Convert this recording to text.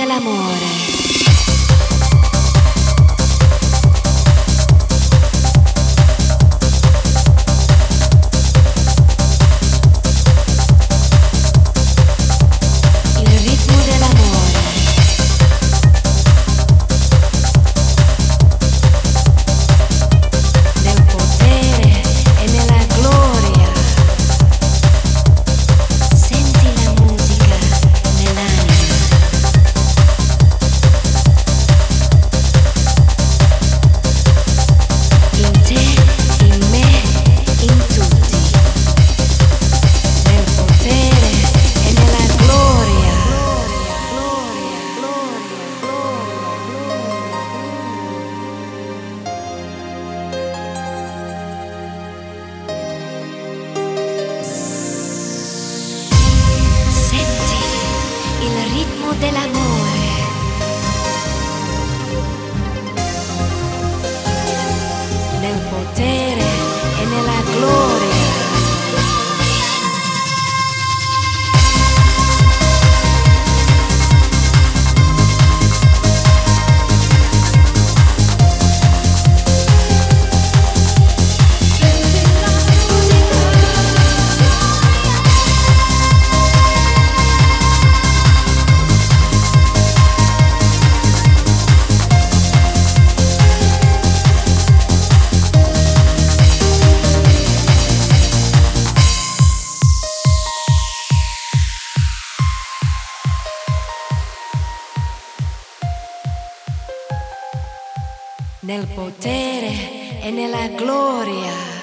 dell'amore. ritmo del amor. Nel potere e nella gloria.